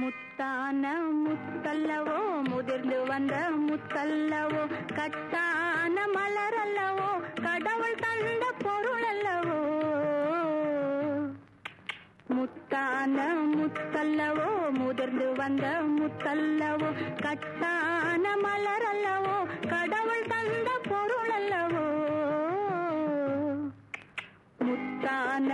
முத்தான முத்தல்லவோ முதிர்ந்து வந்த முத்தல்லவோ கட்டான மலரல்லவோ கடவுள் தந்த பொருள் அல்லவோ முத்தான முத்தல்லவோ முதிர்ந்து வந்த முத்தல்லவோ கட்டான மலர் அல்லவோ கடவுள் தந்த பொருள் அல்லவோ முத்தான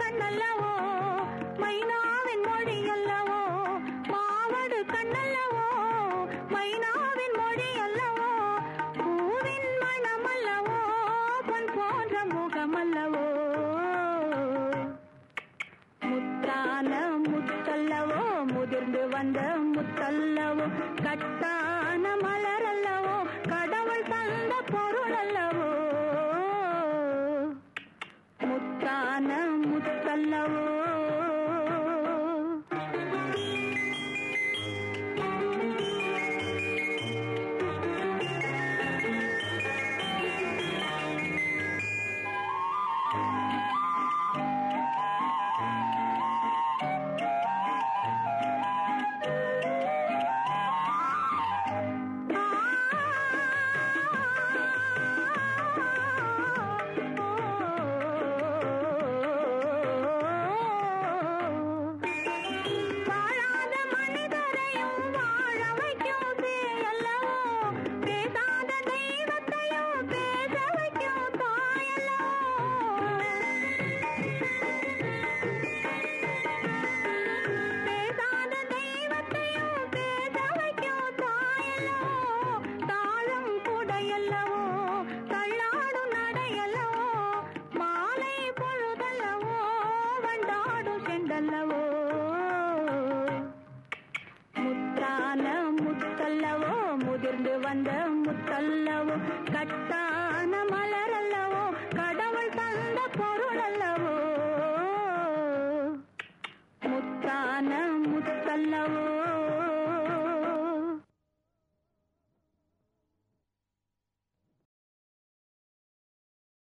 கண்ணல்லவோ? மைனாவின் மொழி அல்லவோ மாவடு கண்ணல்லவோ? மைனாவின் மொழி அல்லவோ பூவின் மணமல்லவோ? பொன் போன்ற முகமல்லவோ? முத்தான வண்டாடும் முத்தான முத்தல்லவோ? முதிர்ந்து வந்த முத்தல்லவோ? கட்டா